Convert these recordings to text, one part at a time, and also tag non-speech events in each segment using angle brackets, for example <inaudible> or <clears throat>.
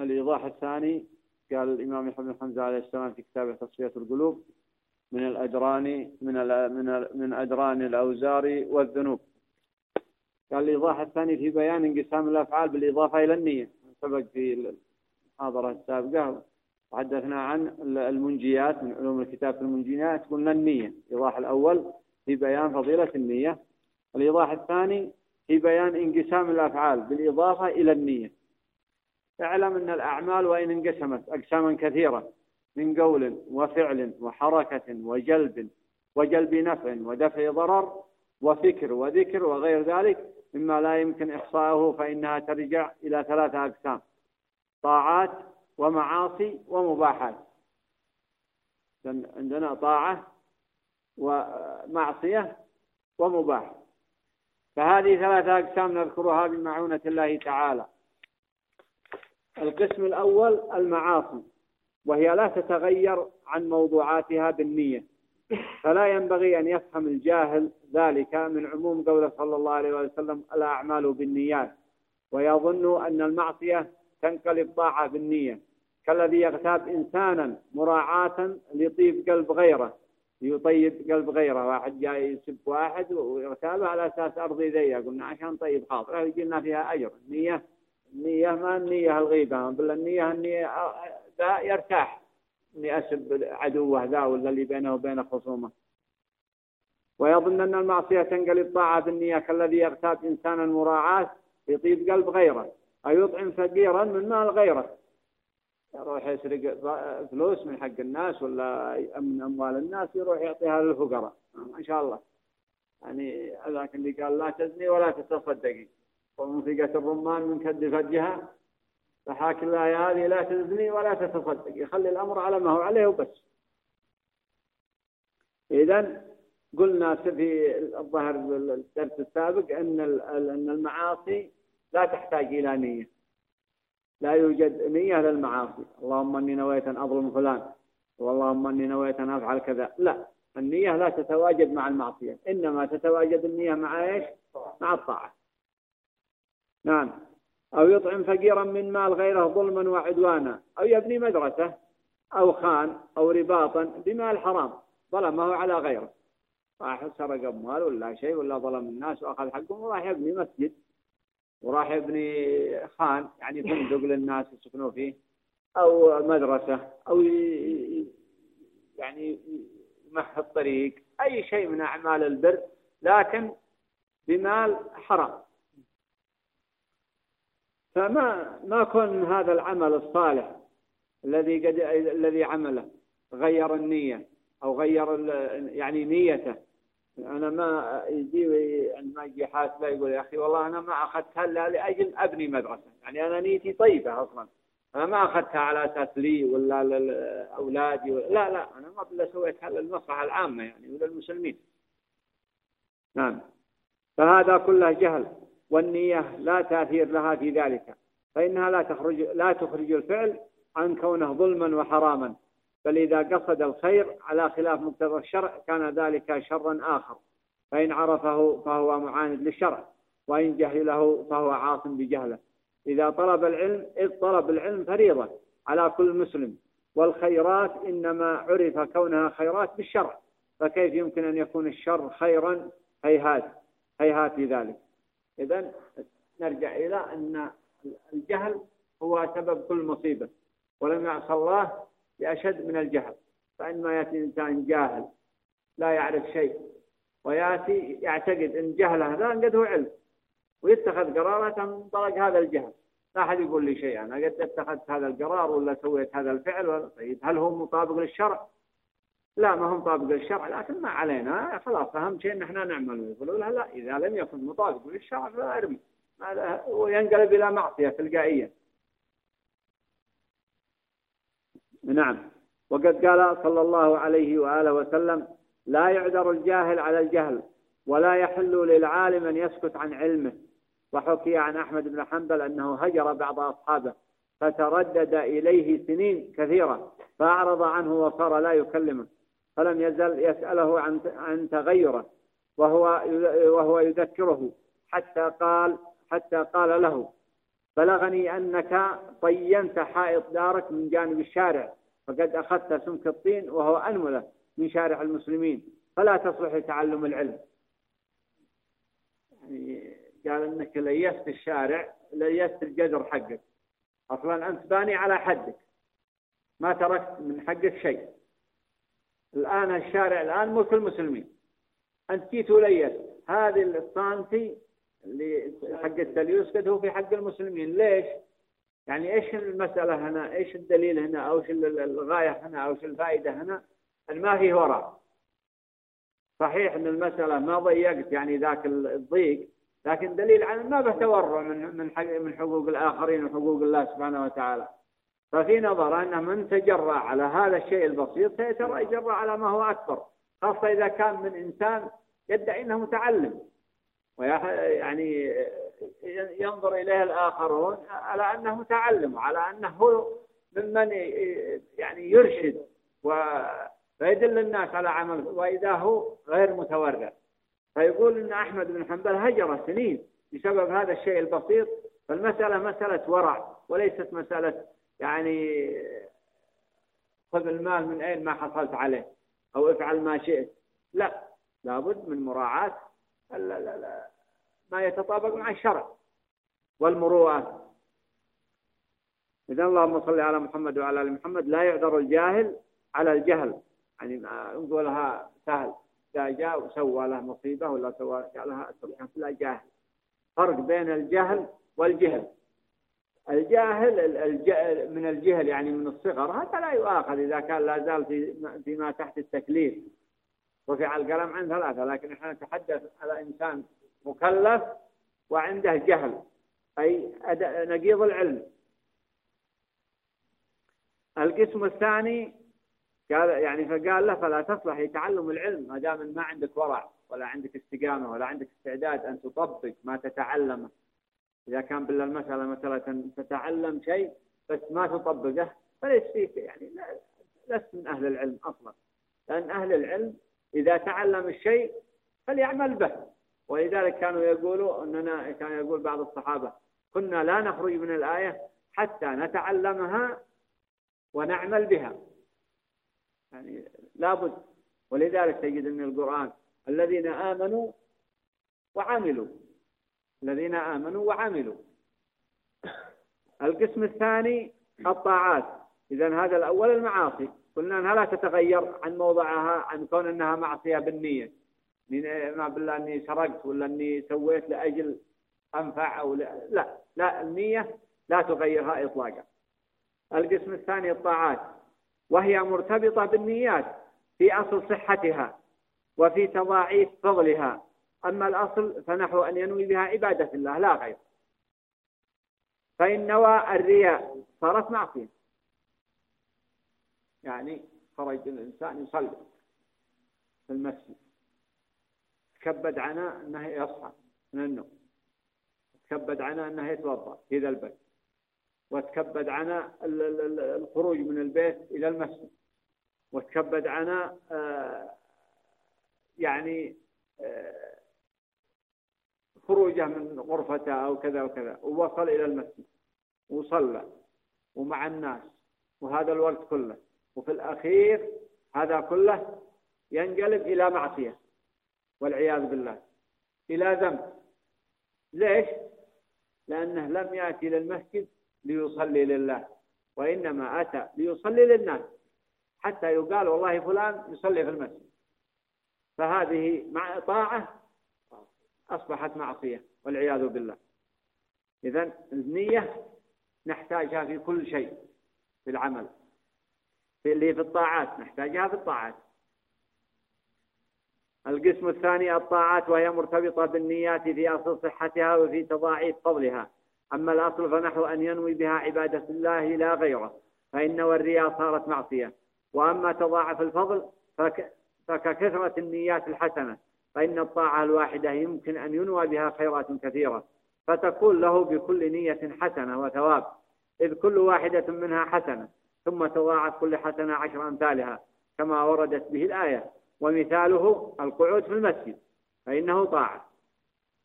الإيضاح الثاني قال الإمام ابن حمزة عليه السلام في كتابه تصفية القلوب من الأجران من من من أجران الأوزار والذنوب. قال الإيضاح الثاني في بيان انقسام الأفعال بالإضافة إلى النية سبق في المحاضرة السابقة. تحدثنا عن المنجيات من علوم الكتاب في المنجيات قلنا النية. الإيضاح الأول في بيان فضيلة النية. الإيضاح الثاني في بيان انقسام الأفعال بالإضافة إلى النية. اعلم أن الأعمال وإن انقسمت أقساما كثيرة من قول وفعل وحركة وجلب وجلب نفع ودفع ضرر وفكر وذكر وغير ذلك مما لا يمكن إحصاؤه فإنها ترجع إلى ثلاثة أقسام. طاعات ومعاصي ومباحات. عندنا طاعة ومعصية ومباح. فهذه ثلاثة أقسام نذكرها بمعونة الله تعالى. القسم الأول المعاصي وهي لا تتغير عن موضوعاتها بالنية. فلا ينبغي أن يفهم الجاهل ذلك من عموم قوله صلى الله عليه وسلم الأعمال بالنيات. ويظن أن المعصية تنقلب طاعة بالنية كالذي يغتاب إنسانا مراعاة لطيب قلب غيره يطيب قلب غيره. واحد جاي يسب واحد ويغتابه على أساس أرضي ذي قلنا عشان طيب خاطره يجي لنا فيها أجر. النية النية ما النية الغيبة. بل النية النية ذا يرتاح. إني أسب عدوه ذا ولا اللي بينه وبين خصومة. ويظن أن المعصية تنقلب طاعة بالنية كالذي يغتاب إنسانا مراعاة يطيب قلب غيره. أو يطعم فقيرا من مال غيره. يروح يسرق فلوس من حق الناس ولا من أموال الناس يروح يعطيها للفقراء. ما شاء الله. يعني هذاك اللي قال لا تزني ولا تتصدقي. ومنفقة الرمان من كد فجها فحاكم الآية هذه لا تزني ولا تتصدق يخلي الأمر على ما هو عليه وبس. إذا قلنا في الظهر الدرس السابق أن أن المعاصي لا تحتاج إلى نية. لا يوجد نية للمعاصي اللهم أني نويت أن أظلم فلان. واللهم أني نويت أن أفعل كذا. لا النية لا تتواجد مع المعصية. إنما تتواجد النية مع إيش؟ مع الطاعة. نعم. أو يطعم فقيرا من مال غيره ظلما وعدوانا. أو يبني مدرسة أو خان أو رباطا بمال حرام. ظلمه على غيره. راح سرق أموال ولا شيء ولا ظلم الناس وأخذ حقهم وراح يبني مسجد. وراح يبني خان يعني فندق للناس يسكنوا فيه أو مدرسة أو يعني يمهد طريق أي شيء من أعمال البر لكن بمال حرام. فما ما كون هذا العمل الصالح الذي قد الذي عمله غير النية أو غير يعني نيته. أنا ما يجي عندما يجي حاسبة يقول يا أخي والله أنا ما أخذتها إلا لأجل أبني مدرسة. يعني أنا نيتي طيبة أصلا. أنا ما أخذتها على أساس لي ولا لأولادي ولا لا لا أنا ما بلا سويتها للمصلحة العامة يعني وللمسلمين. نعم. فهذا كله جهل والنية لا تأثير لها في ذلك. فإنها لا تخرج لا تخرج الفعل عن كونه ظلما وحراما. بل إذا قصد الخير على خلاف مقتضى الشرع كان ذلك شرا آخر. فإن عرفه فهو معاند للشرع وإن جهله فهو عاصم بجهله. إذا طلب العلم إذ طلب العلم فريضة على كل مسلم. والخيرات إنما عرف كونها خيرات بالشرع. فكيف يمكن أن يكون الشر خيرا؟ هيهات هيهات لذلك. إذا نرجع إلى أن الجهل هو سبب كل مصيبة. ولم يعصى الله بأشد من الجهل فإنما يأتي إنسان جاهل لا يعرف شيء ويأتي يعتقد أن جهله هذا قد هو علم ويتخذ قرارات من طرق هذا الجهل. لا أحد يقول لي شيء أنا قد اتخذت هذا القرار ولا سويت هذا الفعل طيب هل هو مطابق للشرع؟ لا ما هو مطابق للشرع لكن ما علينا خلاص أهم شيء أن إحنا نعمل. يقولوا لا إذا لم يكن مطابق للشرع فلا أرمي. وينقلب إلى معصية تلقائيا نعم. وقد قال صلى الله عليه وآله وسلم لا يعذر الجاهل على الجهل ولا يحل للعالم أن يسكت عن علمه. وحكي عن أحمد بن حنبل أنه هجر بعض أصحابه فتردد إليه سنين كثيرة فأعرض عنه وصار لا يكلمه فلم يزل يسأله عن عن تغيره وهو وهو يذكره حتى قال حتى قال له بلغني أنك طينت حائط دارك من جانب الشارع. فقد أخذت سمك الطين وهو أنملة من شارع المسلمين فلا تصلح لتعلم العلم. يعني قال إنك ليست الشارع ليست الجدر حقك. أصلا أنت باني على حدك. ما تركت من حقك شيء. الآن الشارع الآن ملك المسلمين. أنت جيت وليت. هذه الصانتي اللي حق التليوس قد هو في حق المسلمين. ليش؟ يعني إيش المسألة هنا؟ إيش الدليل هنا؟ أو إيش الغاية هنا؟ أو إيش الفائدة هنا؟ ما في وراء. صحيح إن المسألة ما ضيقت يعني ذاك الضيق لكن دليل على ما به تورع من من من حقوق الآخرين وحقوق الله سبحانه وتعالى. ففي نظر أن من تجرأ على هذا الشيء البسيط سيتجرأ على ما هو أكبر، خاصة إذا كان من إنسان يدعي إنه متعلم. ويعني ينظر إليه الآخرون على أنه متعلم وعلى أنه ممن يعني يرشد ويدل الناس على عمل وإذا هو غير متورع. فيقول أن أحمد بن حنبل هجر سنين بسبب هذا الشيء البسيط. فالمسألة مسألة ورع وليست مسألة يعني خذ المال من أين ما حصلت عليه أو افعل ما شئت. لا لابد من مراعاة ما يتطابق مع الشرع والمروءة. إذا اللهم صل على محمد وعلى آل محمد. لا يعذر الجاهل على الجهل. يعني نقولها سهل. إذا جاء وسوى له مصيبة ولا سوى لها لا جاهل. فرق بين الجهل والجهل. الجاهل من الجهل يعني من الصغر هذا لا يؤاخذ إذا كان لا زال في فيما تحت التكليف. رفع القلم عن ثلاثة لكن إحنا نتحدث على إنسان مكلف وعنده جهل أي نقيض العلم. القسم الثاني قال يعني فقال له فلا تصلح لتعلم العلم ما دام ما عندك ورع ولا عندك استقامة ولا عندك استعداد أن تطبق ما تتعلمه. إذا كان بالله المسألة مثلا تتعلم شيء بس ما تطبقه فليس فيك يعني لست من أهل العلم أصلا. لأن أهل العلم إذا تعلم الشيء فليعمل به. ولذلك كانوا يقولوا أننا كان يقول بعض الصحابة كنا لا نخرج من الآية حتى نتعلمها ونعمل بها. يعني لابد. ولذلك تجد أن القرآن الذين آمنوا وعملوا. الذين آمنوا وعملوا. القسم الثاني الطاعات. إذا هذا الأول المعاصي. قلنا أنها لا تتغير عن موضعها عن كون أنها معصية بالنية. ما بالله أني سرقت ولا أني سويت لأجل أنفع أو لا. لا, لا النية لا تغيرها إطلاقا. القسم الثاني الطاعات. وهي مرتبطة بالنيات في أصل صحتها وفي تضاعيف فضلها. أما الأصل فنحو أن ينوي بها عبادة الله لا غير. فإن نوى الرياء صارت معصية. يعني خرج الإنسان يصلي في المسجد. تكبد عنه أنه يصحى من النوم. تكبد عنه أنه يتوضأ في ذا البيت. وتكبد عنه الخروج من البيت إلى المسجد. وتكبد عنه آه، يعني آه، خروجه من غرفته أو كذا وكذا ووصل إلى المسجد. وصلى. ومع الناس. وهذا الوقت كله. وفي الأخير هذا كله ينقلب إلى معصية والعياذ بالله. إلى ذنب. ليش؟ لأنه لم يأتي للمسجد ليصلي لله وإنما أتى ليصلي للناس حتى يقال والله فلان يصلي في المسجد. فهذه مع طاعة أصبحت معصية والعياذ بالله. إذا النية نحتاجها في كل شيء في العمل. في اللي في الطاعات نحتاجها في الطاعات. القسم الثاني الطاعات وهي مرتبطة بالنيات في أصل صحتها وفي تضاعيف فضلها أما الأصل فنحو أن ينوي بها عبادة الله لا غيره فإن والرياء صارت معصية. وأما تضاعف الفضل فك فككثرة النيات الحسنة فإن الطاعة الواحدة يمكن أن ينوى بها خيرات كثيرة. فتكون له بكل نية حسنة وثواب إذ كل واحدة منها حسنة. ثم تضاعف كل حسنة عشر أمثالها كما وردت به الآية. ومثاله القعود في المسجد فإنه طاعة.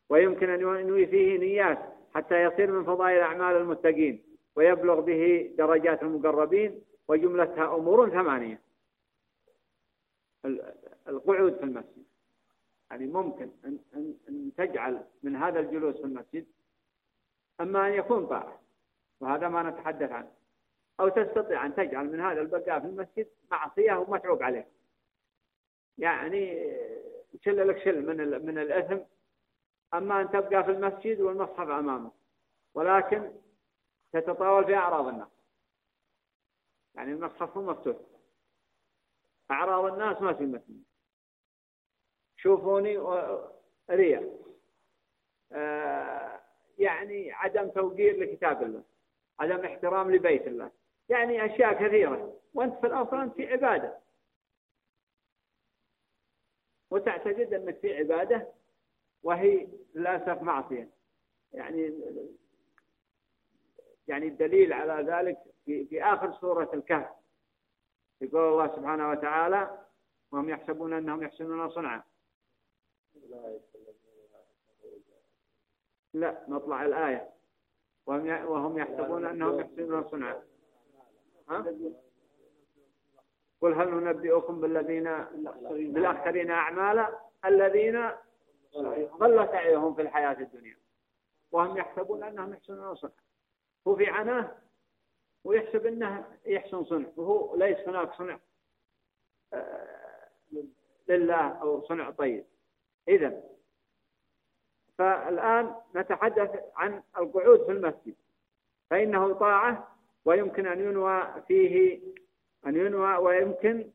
ويمكن أن ينوي فيه نيات حتى يصير من فضائل أعمال المتقين ويبلغ به درجات المقربين وجملتها أمور ثمانية. القعود في المسجد. يعني ممكن أن, أن, أن تجعل من هذا الجلوس في المسجد أما أن يكون طاعة وهذا ما نتحدث عنه. أو تستطيع أن تجعل من هذا البقاء في المسجد معصية ومتعوب عليه. يعني شل لك شل من من الإثم. أما أن تبقى في المسجد والمصحف أمامك. ولكن تتطاول في أعراض الناس. يعني المصحف هو مفتوح. أعراض الناس ما في المسجد شوفوني ريا آه يعني عدم توقير لكتاب الله. عدم احترام لبيت الله. يعني أشياء كثيرة. وأنت في الأصل أنت في عبادة. وتعتقد أنك في عبادة وهي للأسف معصية. يعني يعني الدليل على ذلك في, في آخر سورة الكهف. يقول الله سبحانه وتعالى وهم يحسبون أنهم يحسنون صنعا. لا نطلع الآية. وهم يحسبون أنهم يحسنون صنعا. ها؟ قل هل ننبئكم بالذين بالأخسرين أعمالا؟ الذين ضل سعيهم في الحياة الدنيا. وهم يحسبون أنهم يحسنون صنعا. هو في عناه ويحسب أنه يحسن صنع وهو ليس هناك صنع آه، لله أو صنع طيب. إذا فالآن نتحدث عن القعود في المسجد. فإنه طاعة ويمكن أن ينوى فيه أن ينوى ويمكن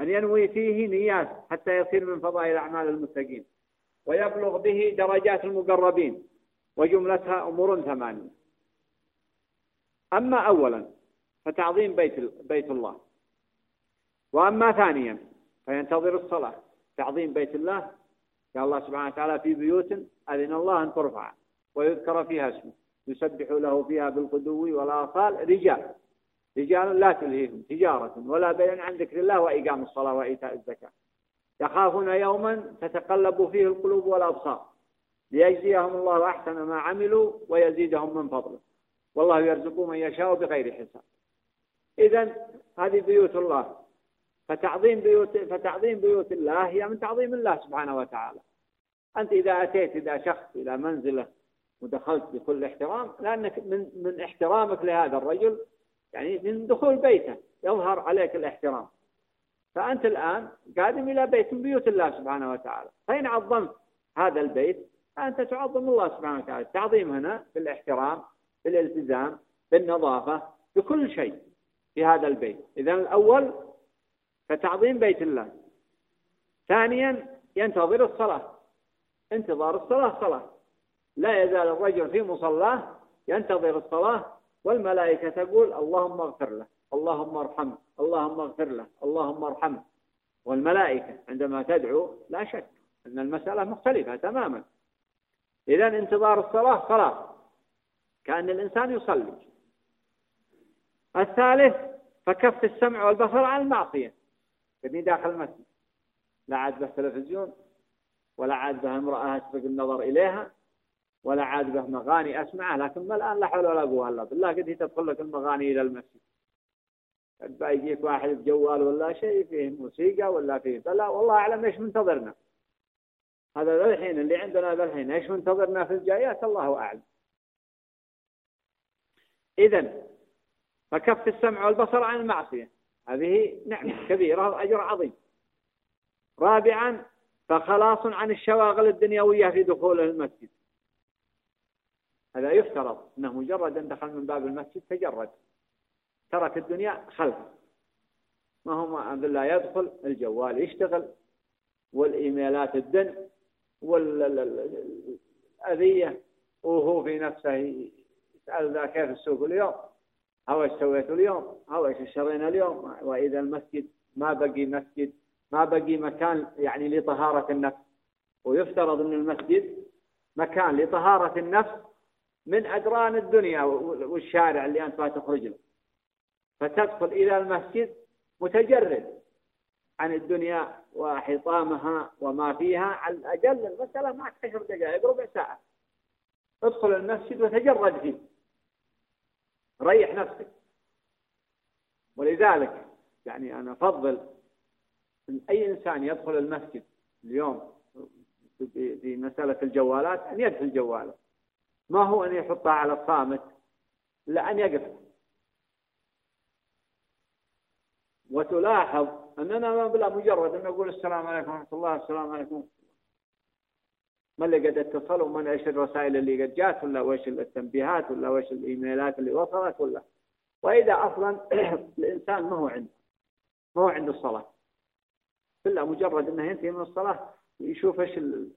أن ينوي فيه نيات حتى يصير من فضائل أعمال المتقين. ويبلغ به درجات المقربين وجملتها أمور ثمانية. أما أولا فتعظيم بيت بيت الله. وأما ثانيا فينتظر الصلاة. تعظيم بيت الله قال الله سبحانه وتعالى في بيوت أذن الله أن ترفع ويذكر فيها اسمه. يسبح له فيها بالغدو والآصال رجال. رجال لا تلهيهم تجارة ولا بيع عن ذكر الله وإقام الصلاة وإيتاء الزكاة. يخافون يوما تتقلب فيه القلوب والأبصار. ليجزيهم الله أحسن ما عملوا ويزيدهم من فضله. والله يرزق من يشاء بغير حساب. إذا هذه بيوت الله. فتعظيم بيوت فتعظيم بيوت الله هي من تعظيم الله سبحانه وتعالى. أنت إذا أتيت إذا شخص إلى منزلة ودخلت بكل احترام لأنك من من احترامك لهذا الرجل يعني من دخول بيته يظهر عليك الاحترام. فأنت الآن قادم إلى بيت من بيوت الله سبحانه وتعالى. فإن عظمت هذا البيت أنت تعظم الله سبحانه وتعالى. التعظيم هنا بالاحترام بالالتزام بالنظافة بكل شيء في هذا البيت. إذا الأول فتعظيم بيت الله. ثانيا ينتظر الصلاة. انتظار الصلاة صلاة. لا يزال الرجل في مصلاه ينتظر الصلاة والملائكة تقول اللهم اغفر له اللهم ارحمه اللهم اغفر له اللهم ارحمه. والملائكة عندما تدعو لا شك أن المسألة مختلفة تماما. إذا انتظار الصلاة صلاة كأن الإنسان يصلي. الثالث فكف السمع والبصر عن المعصية. كني داخل المسجد. لا عاد به تلفزيون ولا عاد به امرأة أسبق النظر إليها. ولا عاد به مغاني أسمعه لكن الآن لا حول ولا قوة إلا بالله. قد هي تدخل لك المغاني إلى المسجد. قد يجيك واحد بجوال ولا شيء فيه موسيقى ولا فيه بلا. والله أعلم إيش منتظرنا. هذا ذا الحين اللي عندنا ذا الحين إيش منتظرنا في الجايات؟ الله أعلم. إذا فكف السمع والبصر عن المعصية. هذه نعمة كبيرة وأجر عظيم. رابعا فخلاص عن الشواغل الدنيوية في دخول المسجد. هذا يفترض أنه مجرد أن دخل من باب المسجد تجرد. ترك الدنيا خلفه ما هو بالله يدخل الجوال يشتغل والإيميلات الدن والأذية وهو في نفسه يسأل ذا كيف السوق اليوم؟ أو إيش سويت اليوم؟ أو إيش اشترينا اليوم؟ وإذا المسجد ما بقي مسجد ما بقي مكان يعني لطهارة النفس. ويفترض أن المسجد مكان لطهارة النفس من أدران الدنيا والشارع اللي أنت تخرج له. فتدخل إلى المسجد متجرد عن الدنيا وحطامها وما فيها. على الأجل المسألة معك عشر دقائق ربع ساعة. ادخل المسجد وتجرد فيه. ريح نفسك. ولذلك يعني أنا أفضل أن أي إنسان يدخل المسجد اليوم في مسألة الجوالات أن يدخل جواله. ما هو أن يحطها على الصامت؟ لا أن يقف. وتلاحظ أننا ما بلا مجرد أن نقول السلام عليكم ورحمة الله السلام عليكم. ما اللي قد اتصل ومن إيش الرسائل اللي قد جات ولا وإيش التنبيهات ولا وإيش الإيميلات اللي وصلت ولا. وإذا أصلا <clears throat> الإنسان ما هو عنده. ما هو عنده الصلاة. إلا مجرد أنه ينتهي من الصلاة يشوف إيش ال...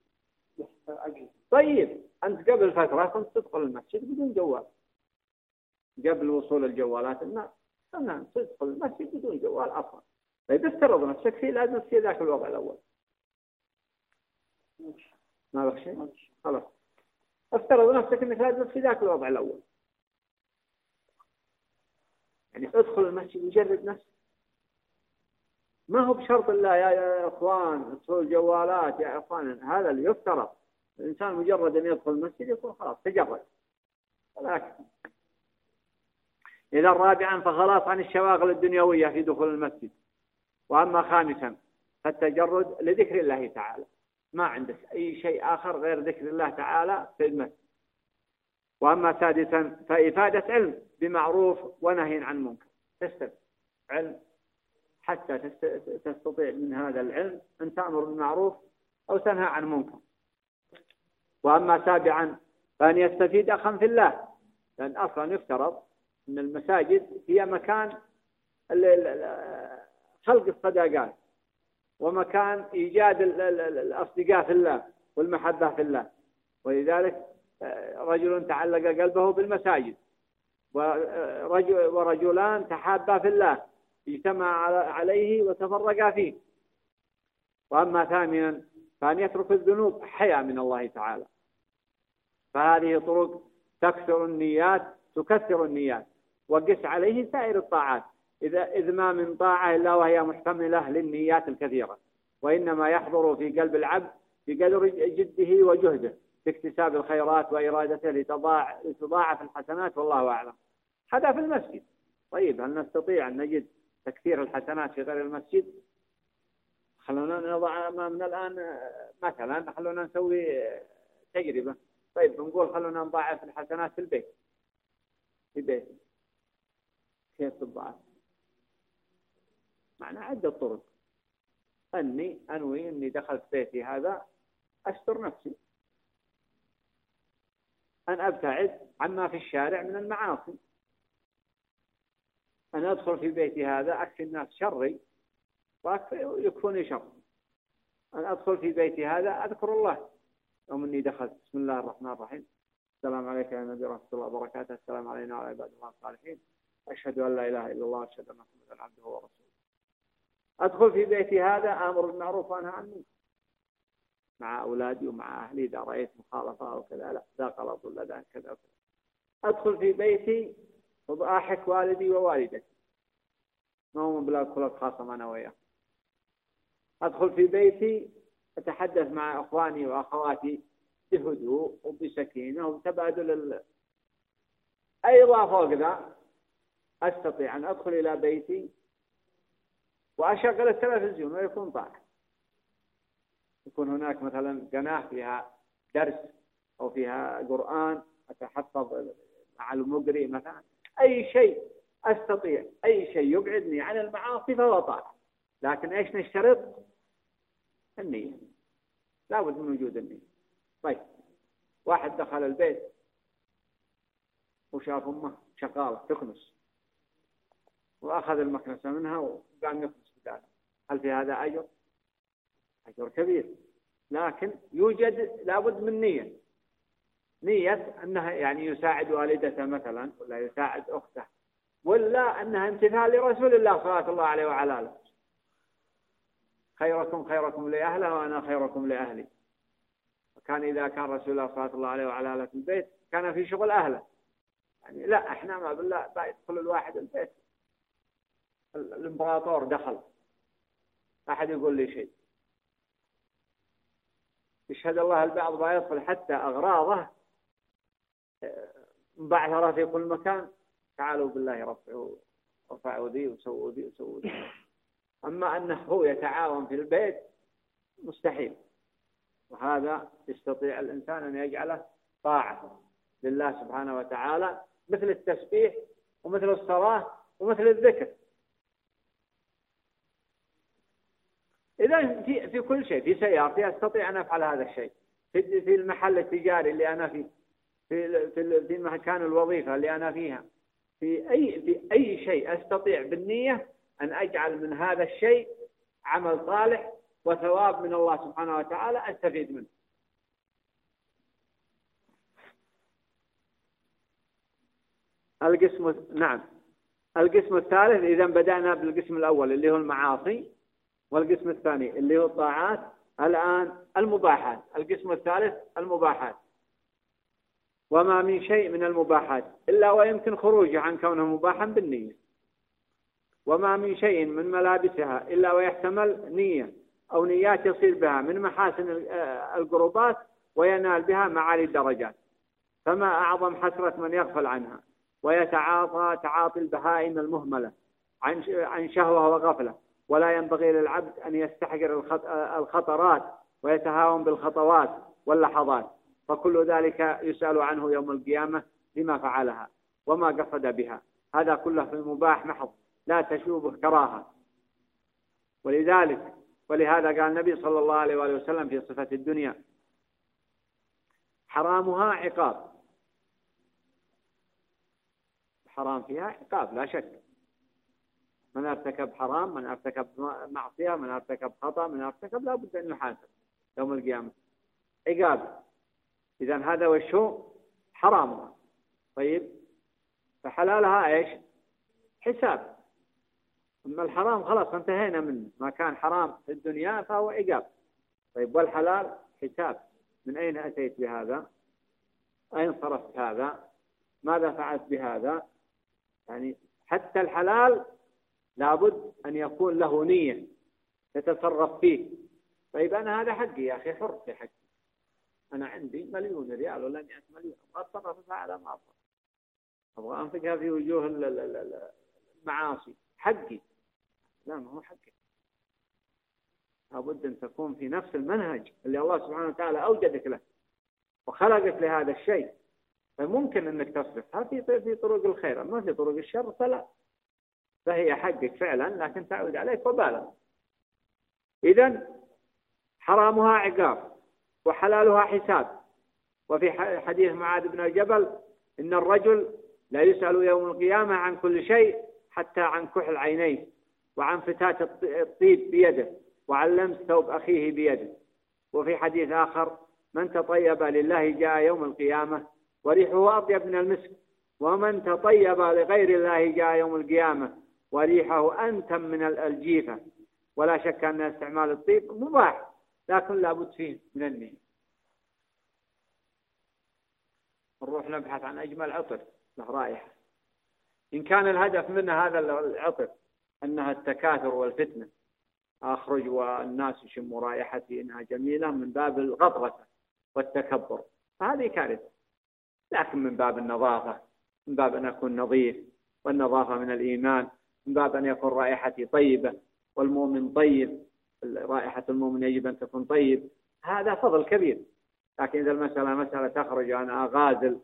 طيب. أنت قبل فترة كنت تدخل المسجد بدون جوال. قبل وصول الجوالات الناس. نعم تدخل المسجد بدون جوال أصلا. طيب افترض نفسك فيه لازم في ذاك الوضع الأول. ما بقى شيء خلاص. افترض نفسك إنك لازم في ذاك الوضع الأول. يعني ادخل المسجد وجرد نفسك. ما هو بشرط الله يا, يا إخوان ادخلوا الجوالات يا إخوان هذا اللي يفترض. الإنسان مجرد أن يدخل المسجد يكون خلاص تجرد. ولكن إذا رابعا فخلاص عن الشواغل الدنيوية في دخول المسجد. وأما خامسا فالتجرد لذكر الله تعالى. ما عندك أي شيء آخر غير ذكر الله تعالى في المسجد. وأما سادسا فإفادة علم بمعروف ونهي عن منكر. تستفيد علم. حتى تستطيع من هذا العلم أن تأمر بالمعروف أو تنهى عن منكر. وأما سابعا فأن يستفيد أخا في الله لأن أصلا يفترض أن المساجد هي مكان خلق الصداقات ومكان إيجاد الأصدقاء في الله والمحبة في الله. ولذلك آه، رجل تعلق قلبه بالمساجد ورجلان تحابا في الله اجتمع عليه وتفرقا فيه. وأما ثامنا فأن يترك الذنوب حياء من الله تعالى. فهذه طرق تكثر النيات تكثر النيات. وقس عليه سائر الطاعات. إذا إذ ما من طاعة إلا وهي محتملة للنيات الكثيرة. وإنما يحضر في قلب العبد بقدر جده وجهده في اكتساب الخيرات وإرادته لتضاعف الحسنات والله أعلم. هذا في المسجد. طيب هل نستطيع أن نجد تكثير الحسنات في غير المسجد؟ خلونا نضع من الآن مثلا خلونا نسوي تجربة. طيب نقول خلونا نضاعف الحسنات في البيت. في البيت كيف تضاعف؟ معنى عدة طرق. أني أنوي أني دخلت بيتي هذا أستر نفسي. أن أبتعد عما في الشارع من المعاصي. أن أدخل في بيتي هذا أكفي الناس شري ويكفوني شر. أن أدخل في بيتي هذا أذكر الله. يوم أني دخلت. بسم الله الرحمن الرحيم. السلام عليك يا نبي رحمة الله وبركاته. السلام علينا وعلى عباد الله الصالحين. أشهد أن لا إله إلا الله أشهد أن محمدا عبده ورسوله. أدخل في بيتي هذا آمر بالمعروف وأنهى عن مع أولادي ومع أهلي إذا رأيت مخالفة أو كذا لا ذا غلط ولا ذا كذا وكذا أدخل في بيتي وضاحك والدي ووالدتي. ما هو بلا كل خاصة أنا وياه أدخل في بيتي أتحدث مع إخواني وأخواتي بهدوء وبسكينة وتبادل ال... أيضا فوق ذا أستطيع أن أدخل إلى بيتي وأشغل التلفزيون ويكون طاعة يكون هناك مثلا قناة فيها درس أو فيها قرآن أتحفظ مع المقري مثلا. أي شيء أستطيع أي شيء يبعدني عن المعاصي فهو طاعة لكن إيش نشترط؟ النية. لابد من وجود النية. طيب واحد دخل البيت وشاف أمه شغالة تكنس وأخذ المكنسة منها وقام يكنس هل في هذا أجر؟ أجر كبير لكن يوجد لابد من نية. نية أنها يعني يساعد والدته مثلا ولا يساعد أخته ولا أنها امتثال لرسول الله صلى الله عليه وعلى آله. خيركم خيركم لأهله وأنا خيركم لأهلي. وكان إذا كان رسول الله صلى الله عليه وعلى آله البيت كان في شغل أهله. يعني لا إحنا ما بالله يدخل الواحد البيت. الإمبراطور دخل. أحد يقول لي شيء. يشهد الله البعض ما يدخل حتى أغراضه مبعثرة في كل مكان. تعالوا بالله رفعوا رفعوا ذي وسووا ذي وسووا ذي أما أنه هو يتعاون في البيت مستحيل. وهذا يستطيع الإنسان أن يجعله طاعة لله سبحانه وتعالى مثل التسبيح ومثل الصلاة ومثل الذكر. إذا في في كل شيء في سيارتي أستطيع أن أفعل هذا الشيء. في في المحل التجاري اللي أنا فيه في في في مكان الوظيفة اللي أنا فيها. في أي في أي شيء أستطيع بالنية أن أجعل من هذا الشيء عمل صالح وثواب من الله سبحانه وتعالى أستفيد منه. القسم نعم. القسم الثالث إذا بدأنا بالقسم الأول اللي هو المعاصي والقسم الثاني اللي هو الطاعات الآن المباحات. القسم الثالث المباحات. وما من شيء من المباحات إلا ويمكن خروجه عن كونه مباحا بالنية. وما من شيء من ملابسها إلا ويحتمل نية أو نيات يصير بها من محاسن القربات وينال بها معالي الدرجات. فما أعظم حسرة من يغفل عنها؟ ويتعاطى تعاطي البهائم المهملة عن شهوة وغفلة. ولا ينبغي للعبد أن يستحقر الخطرات ويتهاون بالخطوات واللحظات. فكل ذلك يسأل عنه يوم القيامة لما فعلها وما قصد بها. هذا كله في المباح محض. لا تشوبه كراهة. ولذلك ولهذا قال النبي صلى الله عليه وآله وسلم في صفة الدنيا حرامها عقاب. حرام فيها عقاب لا شك. من ارتكب حرام من ارتكب معصية من ارتكب خطأ من ارتكب لا بد أن يحاسب يوم القيامة. عقاب. إذا هذا وشو حرامها. طيب فحلالها إيش؟ حساب. أما الحرام خلاص انتهينا منه ما كان حرام في الدنيا فهو عقاب طيب والحلال؟ حساب. من أين أتيت بهذا؟ أين صرفت هذا ماذا فعلت بهذا؟ يعني حتى الحلال لابد أن يكون له نية تتصرف فيه. طيب أنا هذا حقي يا أخي حر في حقي. أنا عندي مليون ريال ولا 100 مليون. أبغى أتصرف على ما أبغى أبغى أنفقها في وجوه المعاصي. حقي. لا ما هو حقي لابد أن تكون في نفس المنهج اللي الله سبحانه وتعالى أوجدك له وخلقك لهذا الشيء. فممكن أنك تصرفها في في طرق الخير؟ أما في طرق الشر؟ فلا. فهي حقك فعلا لكن تعود عليك وبالا. إذا حرامها عقاب وحلالها حساب. وفي حديث معاذ بن الجبل إن الرجل لا يسأل يوم القيامة عن كل شيء حتى عن كحل عينيه. وعن فتاة الطيب بيده وعن لمس ثوب أخيه بيده. وفي حديث آخر من تطيب لله جاء يوم القيامة وريحه أطيب من المسك ومن تطيب لغير الله جاء يوم القيامة وريحه أنتم من الجيفة. ولا شك أن استعمال الطيب مباح لكن لابد فيه من النية. نروح نبحث عن أجمل عطر له رائحة. إن كان الهدف من هذا العطر أنها التكاثر والفتنة. أخرج والناس يشموا رائحتي إنها جميلة من باب الغطرسة والتكبر. فهذه كارثة. لكن من باب النظافة من باب أن أكون نظيف والنظافة من الإيمان من باب أن يكون رائحتي طيبة والمؤمن طيب رائحة المؤمن يجب أن تكون طيب. هذا فضل كبير. لكن إذا المسألة مسألة تخرج أنا أغازل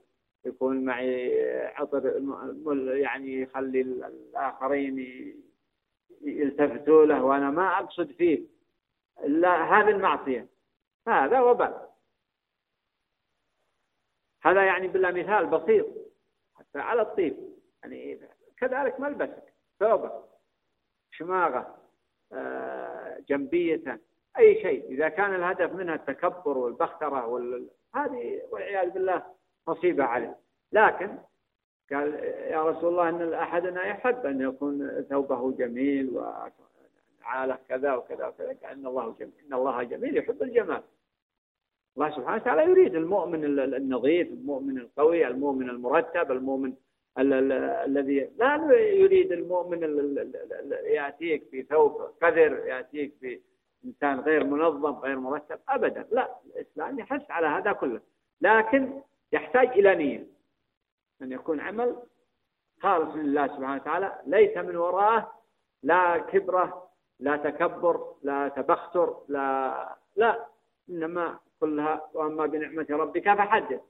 يكون معي عطر يعني يخلي الآخرين يلتفتوا له وأنا ما أقصد فيه. إلا هذه المعصية. هذا وبال هذا يعني بالله مثال بسيط حتى على الطيب. يعني كذلك ملبسك ثوبك شماغة آه، جنبية أي شيء. إذا كان الهدف منها التكبر والبخترة وال... هذه والعياذ بالله مصيبة عليه. لكن قال يا رسول الله أن أحدنا يحب أن يكون ثوبه جميل وعالة كذا وكذا وكذا. كأن الله جميل إن الله جميل يحب الجمال. الله سبحانه وتعالى يريد المؤمن النظيف المؤمن القوي المؤمن المرتب المؤمن الذي لا يريد المؤمن يأتيك في ثوب قذر يأتيك في إنسان غير منظم غير مرتب أبدا. لا الإسلام يحث على هذا كله لكن يحتاج إلى نية. أن يكون عمل خالص لله سبحانه وتعالى ليس من وراءه لا كبرة لا تكبر لا تبختر لا لا إنما كلها وأما بنعمة ربك فحدث.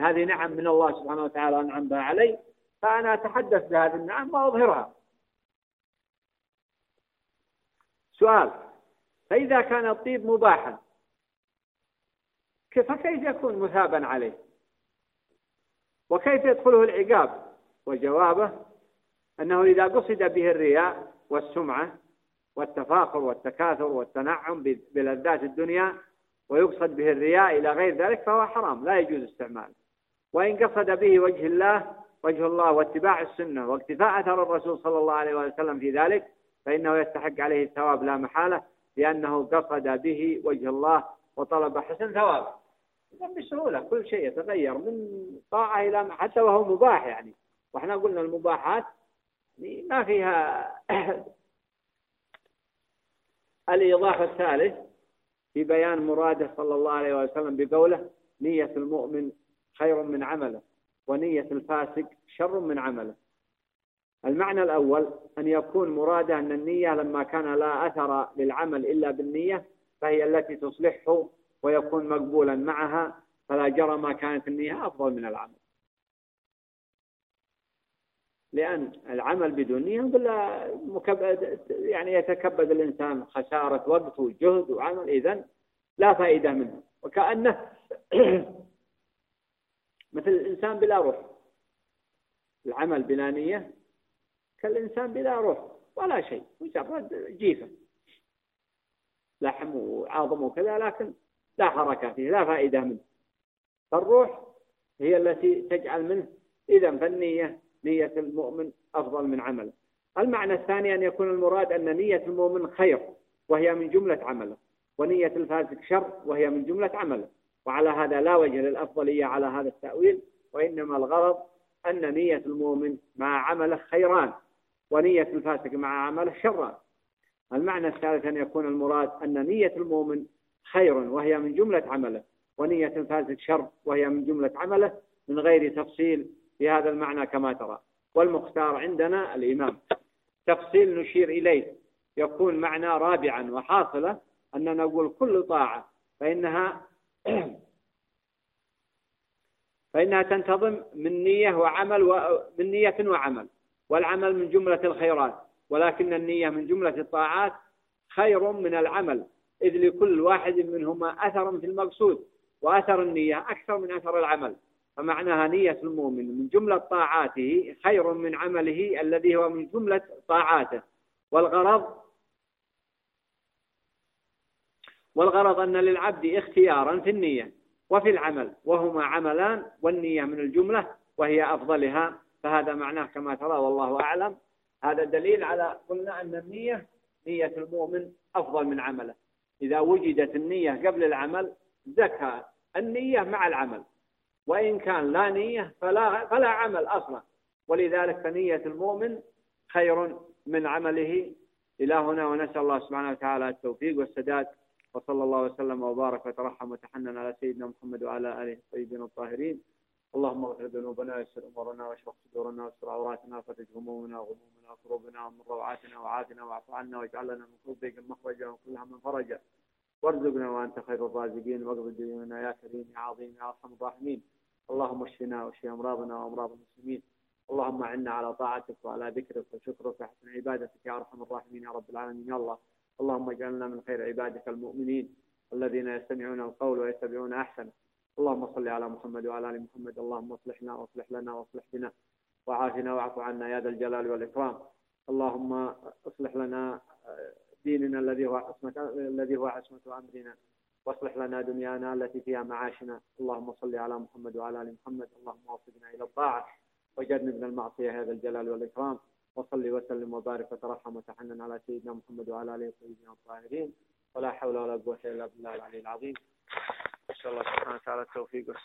هذه نعم من الله سبحانه وتعالى أنعم بها علي فأنا أتحدث بهذه النعم وأظهرها. سؤال فإذا كان الطيب مباحا فكيف يكون مثابا عليه؟ وكيف يدخله العقاب؟ وجوابه أنه إذا قصد به الرياء والسمعة والتفاخر والتكاثر والتنعم بلذات الدنيا ويقصد به الرياء إلى غير ذلك فهو حرام لا يجوز استعماله. وإن قصد به وجه الله وجه الله واتباع السنة واقتفاء أثر الرسول صلى الله عليه وسلم في ذلك فإنه يستحق عليه الثواب لا محالة لأنه قصد به وجه الله وطلب حسن ثواب بسهولة كل شيء يتغير من طاعة إلى حتى وهو مباح يعني. وإحنا قلنا المباحات ما فيها <clears throat> الإيضاح الثالث في بيان مراده صلى الله عليه وسلم بقوله نية المؤمن خير من عمله ونية الفاسق شر من عمله. المعنى الأول أن يكون مراده أن النية لما كان لا أثر للعمل إلا بالنية فهي التي تصلحه ويكون مقبولا معها فلا جرى ما كانت النية أفضل من العمل. لأن العمل بدون نية مكبد يعني يتكبد الإنسان خسارة وقت وجهد وعمل إذن لا فائدة منه. وكأنه <clears throat> مثل الإنسان بلا روح. العمل بلا نية كالإنسان بلا روح ولا شيء مجرد جيفة. لحم وعظم وكذا لكن لا حركة فيه لا فائدة منه. فالروح هي التي تجعل منه إذا فالنية نية المؤمن أفضل من عمله. المعنى الثاني أن يكون المراد أن نية المؤمن خير وهي من جملة عمله. ونية الفاسق شر وهي من جملة عمله. وعلى هذا لا وجه للأفضلية على هذا التأويل وإنما الغرض أن نية المؤمن مع عمله خيران ونية الفاسق مع عمله شران. المعنى الثالث أن يكون المراد أن نية المؤمن خير وهي من جملة عمله. ونية الفاسق شر وهي من جملة عمله من غير تفصيل في هذا المعنى كما ترى. والمختار عندنا الإمام. تفصيل نشير إليه. يكون معنى رابعا وحاصلة أن نقول كل طاعة فإنها <clears throat> فإنها تنتظم من نية وعمل من نية وعمل. والعمل من جملة الخيرات ولكن النية من جملة الطاعات خير من العمل. إذ لكل واحد منهما أثر في المقصود وأثر النية أكثر من أثر العمل. فمعناها نية المؤمن من جملة طاعاته خير من عمله الذي هو من جملة طاعاته. والغرض والغرض أن للعبد اختيارا في النية وفي العمل وهما عملان والنية من الجملة وهي أفضلها. فهذا معناه كما ترى والله أعلم. هذا دليل على قلنا أن النية نية المؤمن أفضل من عمله. إذا وجدت النية قبل العمل زكى النية مع العمل. وإن كان لا نية فلا, فلا عمل أصلا. ولذلك فنية المؤمن خير من عمله. إلى هنا ونسأل الله سبحانه وتعالى التوفيق والسداد. وصلى الله وسلم وبارك وترحم وتحنن على سيدنا محمد وعلى آله الطيبين الطاهرين. اللهم اغفر ذنوبنا ويسر أمورنا واشرح صدورنا واستر عوراتنا وفرج همومنا وغمومنا وكروبنا ومن روعاتنا وعافنا واعف عنا واجعل لنا من كل ضيق مخرجا وكل هم فرجا. وارزقنا وأنت خير الرازقين. واقض ديوننا يا كريم يا عظيم يا أرحم الراحمين. اللهم اشفنا واشف أمراضنا وأمراض المسلمين. اللهم أعنا على طاعتك وعلى ذكرك وشكرك وحسن عبادتك يا أرحم الراحمين يا رب العالمين. يا الله اللهم اجعلنا من خير عبادك المؤمنين الذين يستمعون القول ويتبعون أحسنه. اللهم صل على محمد وعلى آل محمد. اللهم اصلحنا واصلح لنا واصلح بنا. وعافنا واعف عنا يا ذا الجلال والإكرام. اللهم اصلح لنا ديننا الذي هو عصمة الذي هو عصمة أمرنا. واصلح لنا دنيانا التي فيها معاشنا. اللهم صل على محمد وعلى آل محمد. اللهم وفقنا إلى الطاعة. وجنبنا المعصية هذا الجلال والإكرام. وصل وسلم وبارك وترحم وتحنن على سيدنا محمد وعلى آله الطيبين الطاهرين. ولا حول ولا قوة إلا بالله العلي العظيم. نسأل الله سبحانه وتعالى التوفيق والسداد